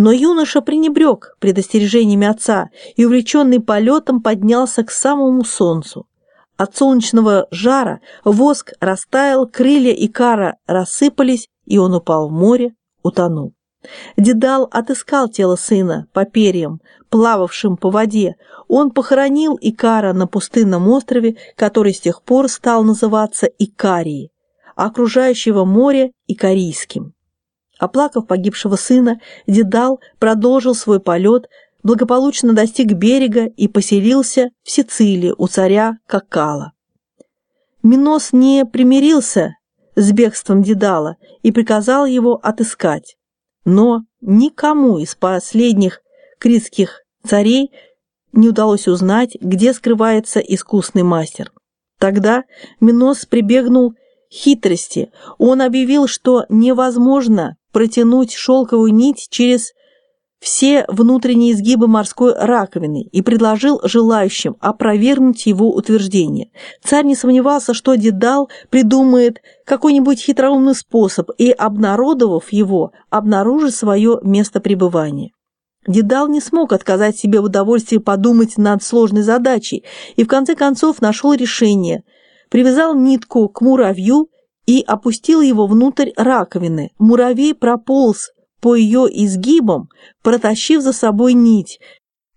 Но юноша пренебрег предостережениями отца и, увлеченный полетом, поднялся к самому солнцу. От солнечного жара воск растаял, крылья Икара рассыпались, и он упал в море, утонул. Дедал отыскал тело сына по перьям, плававшим по воде. Он похоронил Икара на пустынном острове, который с тех пор стал называться Икарией, окружающего море Икарийским. Оплакав погибшего сына, Дедал продолжил свой полет, благополучно достиг берега и поселился в Сицилии у царя Какала. Минос не примирился с бегством Дедала и приказал его отыскать. Но никому из последних критских царей не удалось узнать, где скрывается искусный мастер. Тогда Минос прибегнул хитрости. Он объявил, что невозможно протянуть шелковую нить через все внутренние изгибы морской раковины и предложил желающим опровергнуть его утверждение. Царь не сомневался, что Дедал придумает какой-нибудь хитроумный способ и, обнародовав его, обнаружит свое место пребывания. Дедал не смог отказать себе в удовольствии подумать над сложной задачей и в конце концов нашел решение. Привязал нитку к муравью и опустил его внутрь раковины. Муравей прополз по ее изгибам, протащив за собой нить.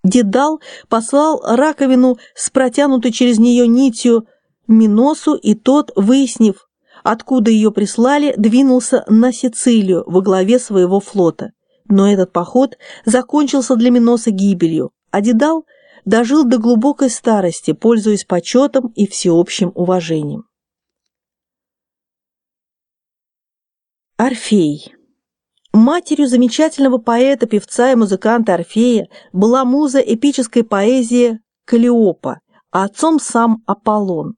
Дедал послал раковину с протянутой через нее нитью Миносу, и тот, выяснив, откуда ее прислали, двинулся на Сицилию во главе своего флота. Но этот поход закончился для Миноса гибелью, а Дедал дожил до глубокой старости, пользуясь почетом и всеобщим уважением. Орфей Матерью замечательного поэта, певца и музыканта Орфея была муза эпической поэзии Калиопа, а отцом сам Аполлон.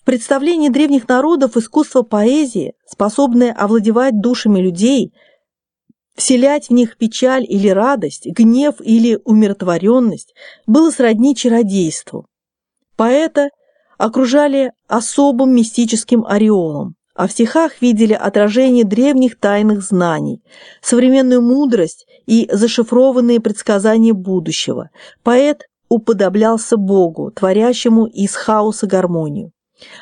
В представлении древних народов искусство поэзии, способное овладевать душами людей, вселять в них печаль или радость, гнев или умиротворенность, было сродни чародейству. Поэта окружали особым мистическим ореолом а в стихах видели отражение древних тайных знаний, современную мудрость и зашифрованные предсказания будущего. Поэт уподоблялся Богу, творящему из хаоса гармонию.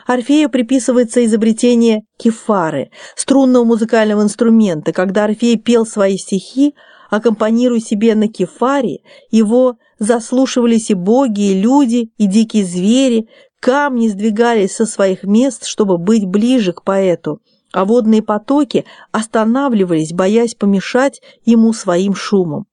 Орфею приписывается изобретение кефары, струнного музыкального инструмента. Когда Орфей пел свои стихи, аккомпанируя себе на кефаре, его заслушивались и боги, и люди, и дикие звери, Камни сдвигались со своих мест, чтобы быть ближе к поэту, а водные потоки останавливались, боясь помешать ему своим шумом.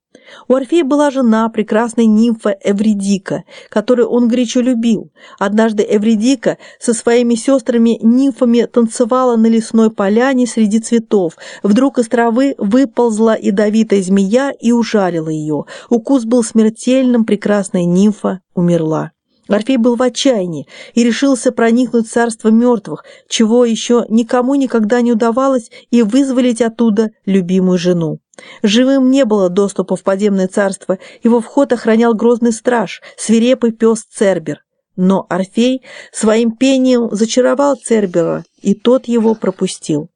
У Орфея была жена, прекрасная нимфа Эвридика, которую он горячо любил. Однажды Эвридика со своими сестрами-нимфами танцевала на лесной поляне среди цветов. Вдруг из травы выползла ядовитая змея и ужалила ее. Укус был смертельным, прекрасная нимфа умерла. Орфей был в отчаянии и решился проникнуть в царство мертвых, чего еще никому никогда не удавалось, и вызволить оттуда любимую жену. Живым не было доступа в подземное царство, его вход охранял грозный страж, свирепый пес Цербер. Но Орфей своим пением зачаровал Цербера, и тот его пропустил.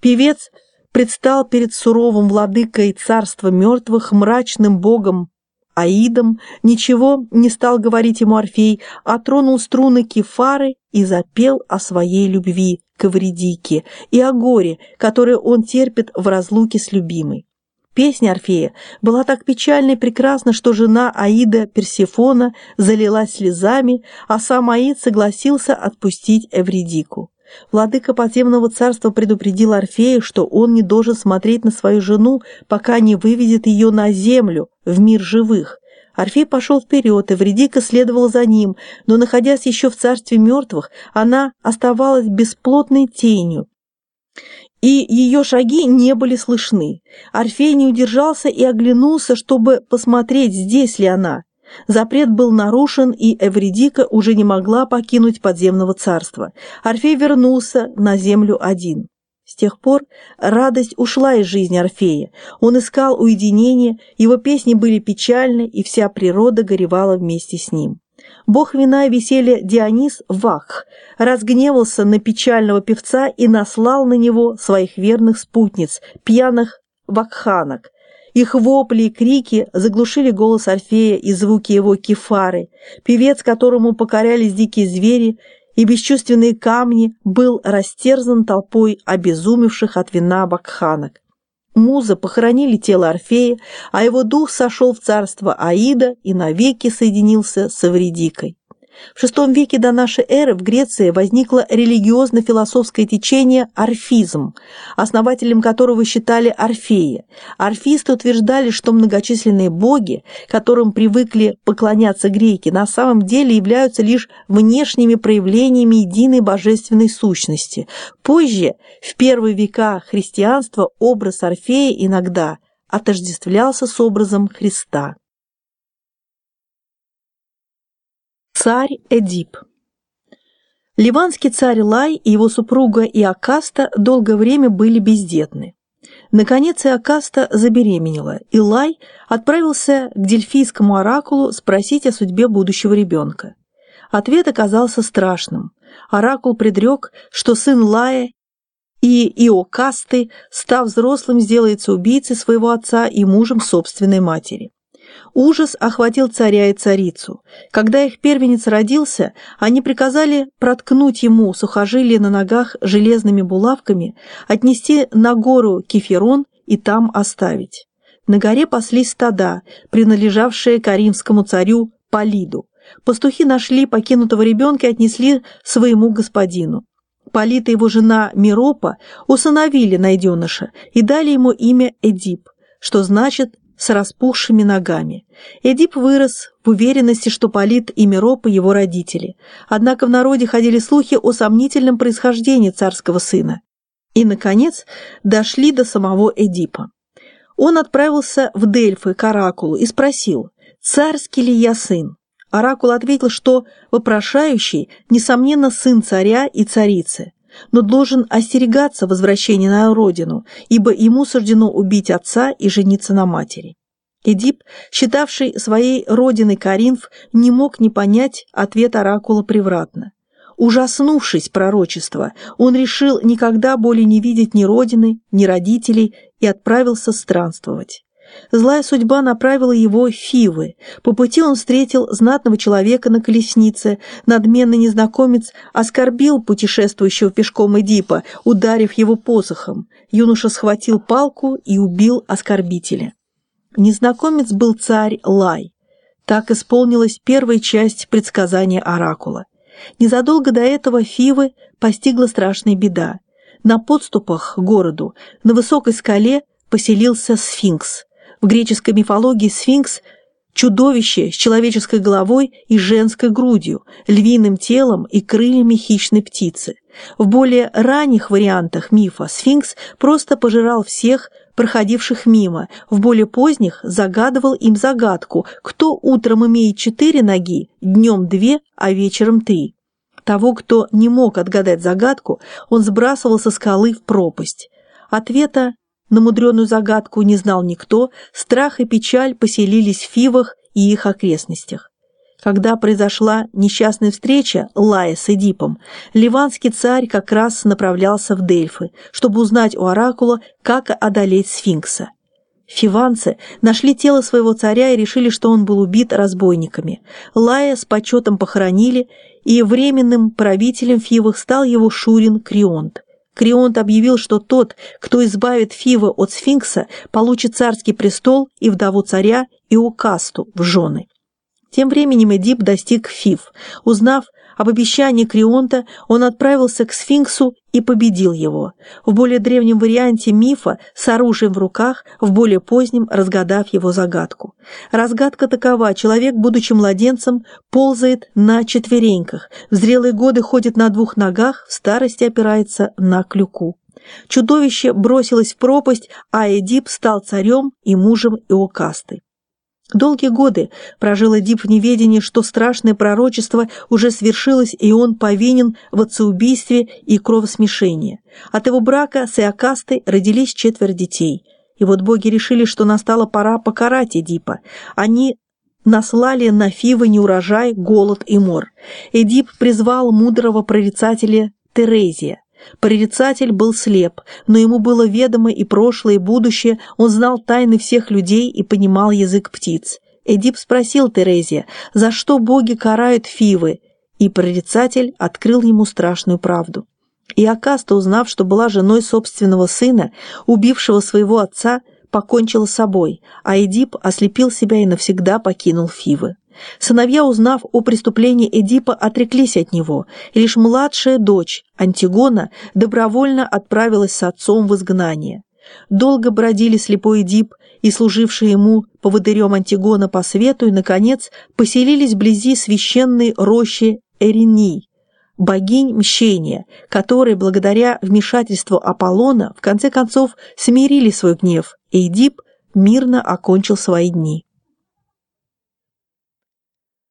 Певец предстал перед суровым владыкой царства мертвых, мрачным богом Аидом ничего не стал говорить ему Орфей, а тронул струны кефары и запел о своей любви к Эвредике и о горе, которое он терпит в разлуке с любимой. Песня Орфея была так печальна и прекрасна, что жена Аида Персефона залилась слезами, а сам Аид согласился отпустить Эвредику. Владыка подземного царства предупредил Орфея, что он не должен смотреть на свою жену, пока не выведет ее на землю, в мир живых. Орфей пошел вперед, и Вредика следовал за ним, но, находясь еще в царстве мертвых, она оставалась бесплотной тенью, и ее шаги не были слышны. Орфей не удержался и оглянулся, чтобы посмотреть, здесь ли она. Запрет был нарушен, и Эвредика уже не могла покинуть подземного царства. Орфей вернулся на землю один. С тех пор радость ушла из жизни Орфея. Он искал уединения, его песни были печальны, и вся природа горевала вместе с ним. Бог вина и веселья Дионис Вах разгневался на печального певца и наслал на него своих верных спутниц, пьяных вакханок, Их вопли и крики заглушили голос Орфея и звуки его кефары. Певец, которому покорялись дикие звери и бесчувственные камни, был растерзан толпой обезумевших от вина бакханок. Музы похоронили тело Орфея, а его дух сошел в царство Аида и навеки соединился с Эвредикой. В VI веке до нашей эры в Греции возникло религиозно-философское течение орфизм, основателем которого считали Орфея. Орфисты утверждали, что многочисленные боги, которым привыкли поклоняться греки, на самом деле являются лишь внешними проявлениями единой божественной сущности. Позже, в первые века христианства, образ Орфея иногда отождествлялся с образом Христа. Царь Эдип Ливанский царь Лай и его супруга Иокаста долгое время были бездетны. Наконец Иокаста забеременела, и Лай отправился к дельфийскому оракулу спросить о судьбе будущего ребенка. Ответ оказался страшным. Оракул предрек, что сын Лая и Иокасты, став взрослым, сделается убийцей своего отца и мужем собственной матери. Ужас охватил царя и царицу. Когда их первенец родился, они приказали проткнуть ему сухожилие на ногах железными булавками, отнести на гору Кеферон и там оставить. На горе паслись стада, принадлежавшие каримскому царю Полиду. Пастухи нашли покинутого ребенка и отнесли своему господину. Полита и его жена Миропа усыновили найденыша и дали ему имя Эдип, что значит с распухшими ногами. Эдип вырос в уверенности, что Полит и Миропа его родители. Однако в народе ходили слухи о сомнительном происхождении царского сына. И, наконец, дошли до самого Эдипа. Он отправился в Дельфы к Оракулу и спросил, «Царский ли я сын?» Оракул ответил, что вопрошающий, несомненно, сын царя и царицы но должен остерегаться возвращения на родину, ибо ему суждено убить отца и жениться на матери. Эдип, считавший своей родиной Каринф, не мог не понять ответ оракула превратно. Ужаснувшись пророчества, он решил никогда более не видеть ни родины, ни родителей и отправился странствовать. Злая судьба направила его в Фивы. По пути он встретил знатного человека на колеснице. Надменный незнакомец оскорбил путешествующего пешком Эдипа, ударив его посохом. Юноша схватил палку и убил оскорбителя. Незнакомец был царь Лай. Так исполнилась первая часть предсказания Оракула. Незадолго до этого Фивы постигла страшная беда. На подступах к городу, на высокой скале, поселился сфинкс – в греческой мифологии сфинкс – чудовище с человеческой головой и женской грудью, львиным телом и крыльями хищной птицы. В более ранних вариантах мифа сфинкс просто пожирал всех, проходивших мимо, в более поздних загадывал им загадку, кто утром имеет четыре ноги, днем две, а вечером три. Того, кто не мог отгадать загадку, он сбрасывал со скалы в пропасть. Ответа на мудреную загадку не знал никто, страх и печаль поселились в Фивах и их окрестностях. Когда произошла несчастная встреча Лая с Эдипом, ливанский царь как раз направлялся в Дельфы, чтобы узнать у оракула, как одолеть сфинкса. Фиванцы нашли тело своего царя и решили, что он был убит разбойниками. Лая с почетом похоронили, и временным правителем Фивах стал его шурин Крионт. Крионт объявил, что тот, кто избавит Фива от сфинкса, получит царский престол и вдову царя и Укасту в жены. Тем временем Эдип достиг Фив. Узнав об обещании Крионта, он отправился к сфинксу и победил его. В более древнем варианте мифа с оружием в руках, в более позднем разгадав его загадку. Разгадка такова. Человек, будучи младенцем, ползает на четвереньках, в зрелые годы ходит на двух ногах, в старости опирается на клюку. Чудовище бросилось в пропасть, а Эдип стал царем и мужем Иокасты. Долгие годы прожил Эдип в неведении, что страшное пророчество уже свершилось, и он повинен в отцеубийстве и кровосмешении. От его брака с Иокастой родились четверо детей. И вот боги решили, что настала пора покарать Эдипа. Они наслали на Фивы неурожай, голод и мор. Эдип призвал мудрого прорицателя Терезия. Прорицатель был слеп, но ему было ведомо и прошлое, и будущее, он знал тайны всех людей и понимал язык птиц. Эдип спросил Терезия, за что боги карают Фивы, и прорицатель открыл ему страшную правду. И Акаста, узнав, что была женой собственного сына, убившего своего отца, покончила с собой, а Эдип ослепил себя и навсегда покинул Фивы. Сыновья, узнав о преступлении Эдипа, отреклись от него, лишь младшая дочь, Антигона, добровольно отправилась с отцом в изгнание. Долго бродили слепой Эдип и служившие ему поводырем Антигона по свету, и, наконец, поселились вблизи священной рощи Эриней, богинь мщения, которые, благодаря вмешательству Аполлона, в конце концов смирили свой гнев, и Эдип мирно окончил свои дни.